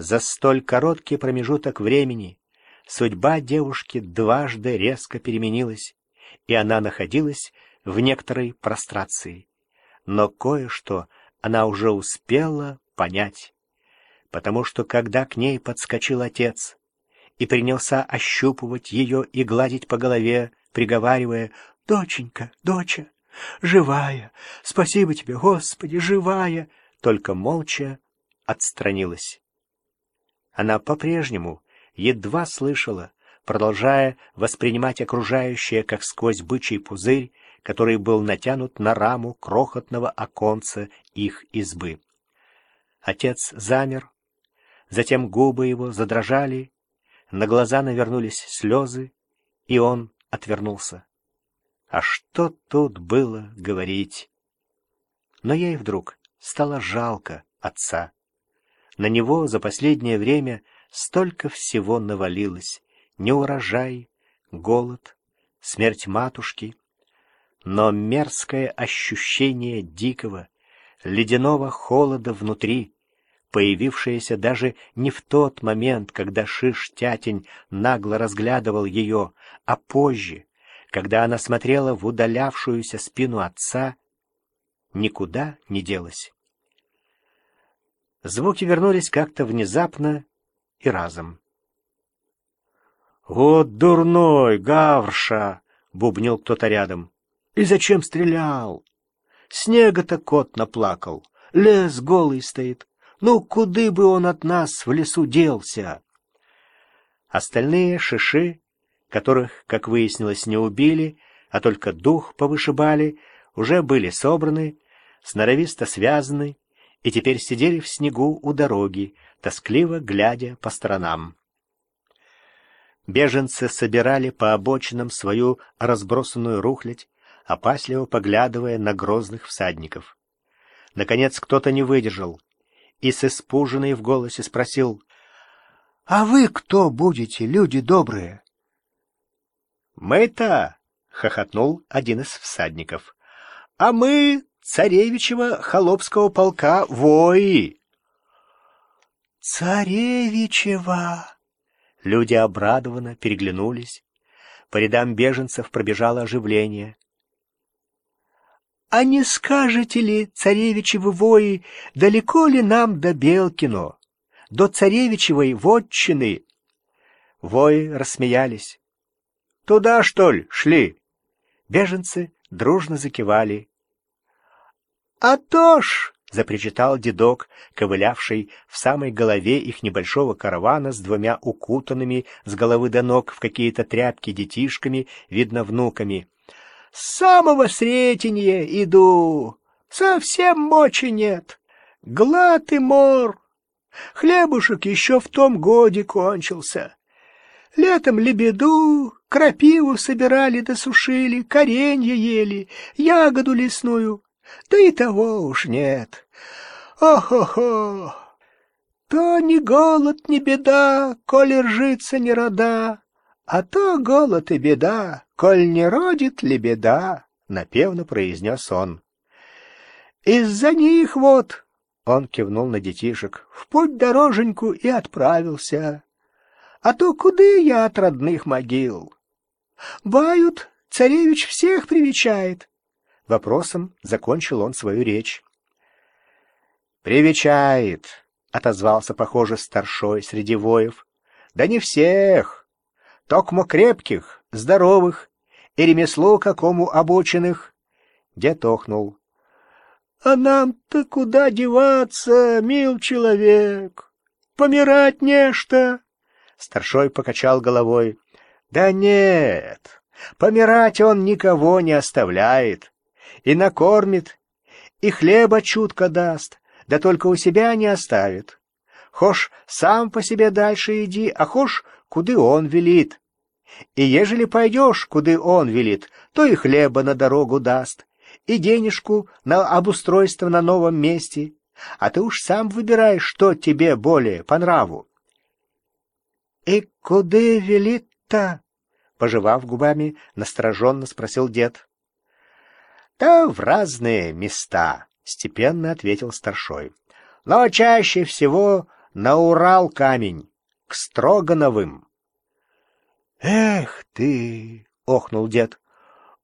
За столь короткий промежуток времени судьба девушки дважды резко переменилась, и она находилась в некоторой прострации. Но кое-что она уже успела понять, потому что когда к ней подскочил отец и принялся ощупывать ее и гладить по голове, приговаривая «Доченька, доча, живая, спасибо тебе, Господи, живая!» только молча отстранилась. Она по-прежнему едва слышала, продолжая воспринимать окружающее, как сквозь бычий пузырь, который был натянут на раму крохотного оконца их избы. Отец замер, затем губы его задрожали, на глаза навернулись слезы, и он отвернулся. А что тут было говорить? Но ей вдруг стало жалко отца. На него за последнее время столько всего навалилось. Неурожай, голод, смерть матушки. Но мерзкое ощущение дикого, ледяного холода внутри, появившееся даже не в тот момент, когда Шиш-Тятень нагло разглядывал ее, а позже, когда она смотрела в удалявшуюся спину отца, никуда не делась. Звуки вернулись как-то внезапно и разом. «Вот дурной, Гаврша!» — бубнил кто-то рядом. «И зачем стрелял? Снега-то кот наплакал, лес голый стоит. Ну, куды бы он от нас в лесу делся?» Остальные шиши которых, как выяснилось, не убили, а только дух повышибали, уже были собраны, сноровисто связаны и теперь сидели в снегу у дороги, тоскливо глядя по сторонам. Беженцы собирали по обочинам свою разбросанную рухлядь, опасливо поглядывая на грозных всадников. Наконец кто-то не выдержал и с испуженной в голосе спросил, «А вы кто будете, люди добрые?» «Мы-то!» — хохотнул один из всадников. «А мы царевичева холопского полка вои!» «Царевичева!» Люди обрадованно переглянулись. По рядам беженцев пробежало оживление. «А не скажете ли, царевичевы вои, далеко ли нам до Белкино, до царевичевой вотчины?» Вои рассмеялись. Туда, что ли, шли?» Беженцы дружно закивали. «А то ж!» — запричитал дедок, ковылявший в самой голове их небольшого каравана с двумя укутанными с головы до ног в какие-то тряпки детишками, видно, внуками. «С самого сретенья иду, совсем мочи нет, глад и мор, хлебушек еще в том годе кончился». Летом лебеду, крапиву собирали досушили, коренья ели, ягоду лесную. Да и того уж нет. Ох-охо! То ни голод, ни беда, коль ржится не рода, а то голод и беда, коль не родит ли беда, — напевно произнес он. Из-за них вот, — он кивнул на детишек, — в путь дороженьку и отправился а то куды я от родных могил? Бают, царевич всех привечает. Вопросом закончил он свою речь. «Привечает», — отозвался, похоже, старшой среди воев. «Да не всех. Токмо крепких, здоровых и ремеслу какому обученных». Дед охнул. «А нам-то куда деваться, мил человек? Помирать нечто. Старшой покачал головой. «Да нет, помирать он никого не оставляет. И накормит, и хлеба чутко даст, да только у себя не оставит. Хошь сам по себе дальше иди, а хошь, куды он велит. И ежели пойдешь, куды он велит, то и хлеба на дорогу даст, и денежку на обустройство на новом месте, а ты уж сам выбираешь, что тебе более по нраву. «И куды велит-то?» Пожевав губами, настороженно спросил дед. «Да в разные места», — степенно ответил старшой. «Но чаще всего на Урал камень, к Строгановым. «Эх ты!» — охнул дед.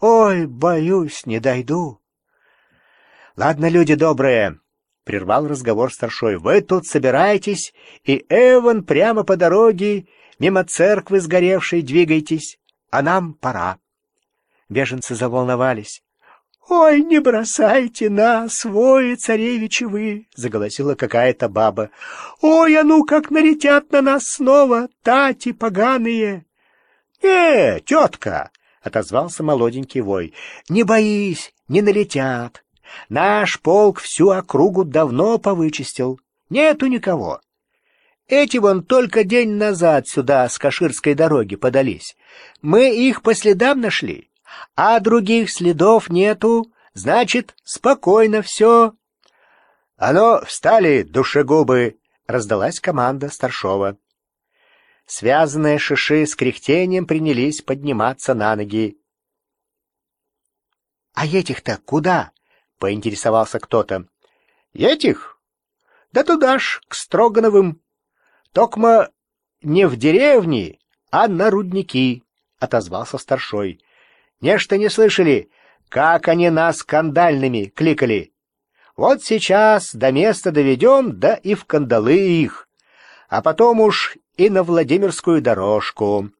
«Ой, боюсь, не дойду». «Ладно, люди добрые!» — прервал разговор старшой. «Вы тут собираетесь, и Эван прямо по дороге, мимо церквы сгоревшей, двигайтесь, а нам пора». Беженцы заволновались. «Ой, не бросайте нас, вои царевичи вы!» — заголосила какая-то баба. «Ой, а ну как налетят на нас снова, тати поганые!» «Э, тетка!» — отозвался молоденький вой. «Не боись, не налетят. Наш полк всю округу давно повычистил. Нету никого. Эти вон только день назад сюда с Каширской дороги подались. Мы их по следам нашли, а других следов нету, значит, спокойно все. — Оно, «А ну, встали, душегубы! — раздалась команда старшова. Связанные шиши с кряхтением принялись подниматься на ноги. — А этих-то куда? поинтересовался кто-то. Этих? Да туда ж, к Строгановым. Токма не в деревне, а на рудники, отозвался старшой. Нечто не слышали, как они нас скандальными кликали. Вот сейчас до места доведем, да и в кандалы их, а потом уж и на Владимирскую дорожку.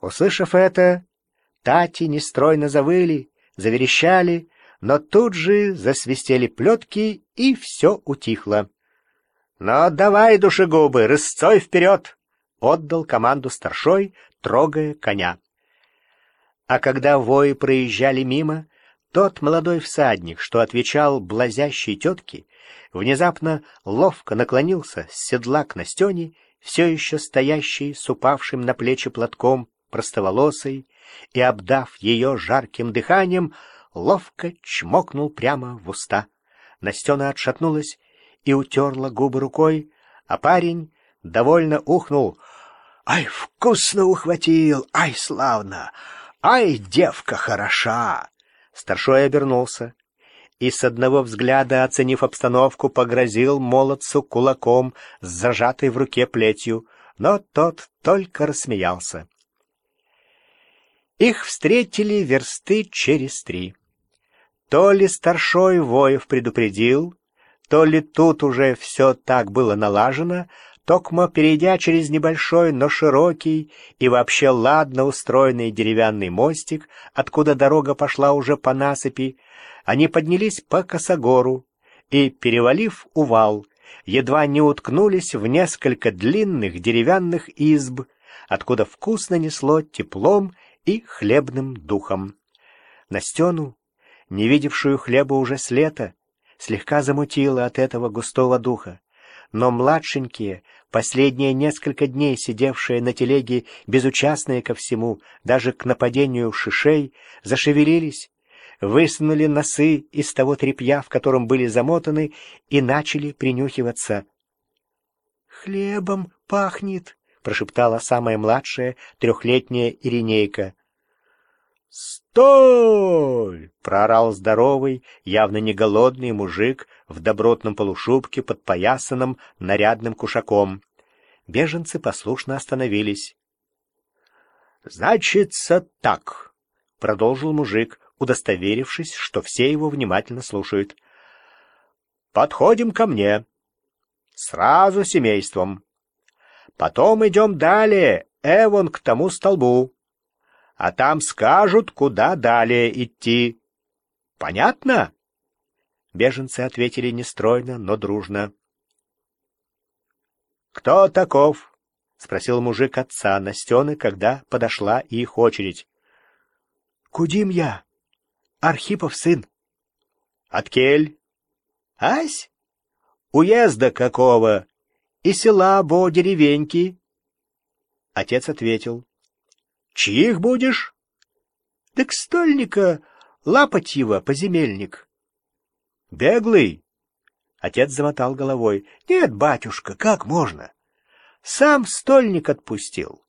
Услышав это, тати нестройно завыли, заверещали, но тут же засвистели плетки, и все утихло. — Ну, давай, душегубы, рысцой вперед! — отдал команду старшой, трогая коня. А когда вои проезжали мимо, тот молодой всадник, что отвечал блазящей тетке, внезапно ловко наклонился с седла к Настене, все еще стоящей с упавшим на плечи платком, простоволосой, и, обдав ее жарким дыханием, ловко чмокнул прямо в уста. Настена отшатнулась и утерла губы рукой, а парень довольно ухнул. «Ай, вкусно ухватил! Ай, славно! Ай, девка хороша!» Старшой обернулся и с одного взгляда, оценив обстановку, погрозил молодцу кулаком с зажатой в руке плетью, но тот только рассмеялся. Их встретили версты через три. То ли старшой Воев предупредил, то ли тут уже все так было налажено, Токмо, перейдя через небольшой, но широкий и вообще ладно устроенный деревянный мостик, откуда дорога пошла уже по насыпи, они поднялись по косогору и, перевалив увал, едва не уткнулись в несколько длинных деревянных изб, откуда вкусно несло теплом и хлебным духом. Настену не видевшую хлеба уже с лета, слегка замутила от этого густого духа. Но младшенькие, последние несколько дней сидевшие на телеге, безучастные ко всему, даже к нападению шишей, зашевелились, высунули носы из того тряпья, в котором были замотаны, и начали принюхиваться. «Хлебом пахнет», — прошептала самая младшая, трехлетняя Иринейка. «Стой!» — проорал здоровый, явно не голодный мужик в добротном полушубке под поясанным нарядным кушаком. Беженцы послушно остановились. «Значится так», — продолжил мужик, удостоверившись, что все его внимательно слушают. «Подходим ко мне. Сразу семейством. Потом идем далее, Эвон к тому столбу а там скажут, куда далее идти. Понятно? Беженцы ответили нестройно, но дружно. «Кто таков?» — спросил мужик отца Настены, когда подошла их очередь. «Кудим я, Архипов сын». «Откель?» «Ась? Уезда какого? И села бо деревеньки?» Отец ответил. Чьих будешь? Так стольника Лапотьева, поземельник. Беглый? Отец замотал головой. Нет, батюшка, как можно? Сам стольник отпустил.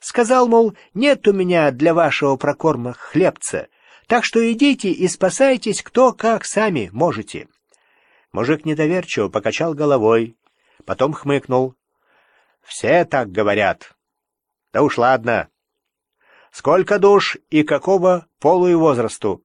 Сказал, мол, нет у меня для вашего прокорма хлебца, так что идите и спасайтесь кто как сами можете. Мужик недоверчиво покачал головой. Потом хмыкнул. «Все так говорят. Да уж ладно. Сколько душ и какого полу и возрасту?»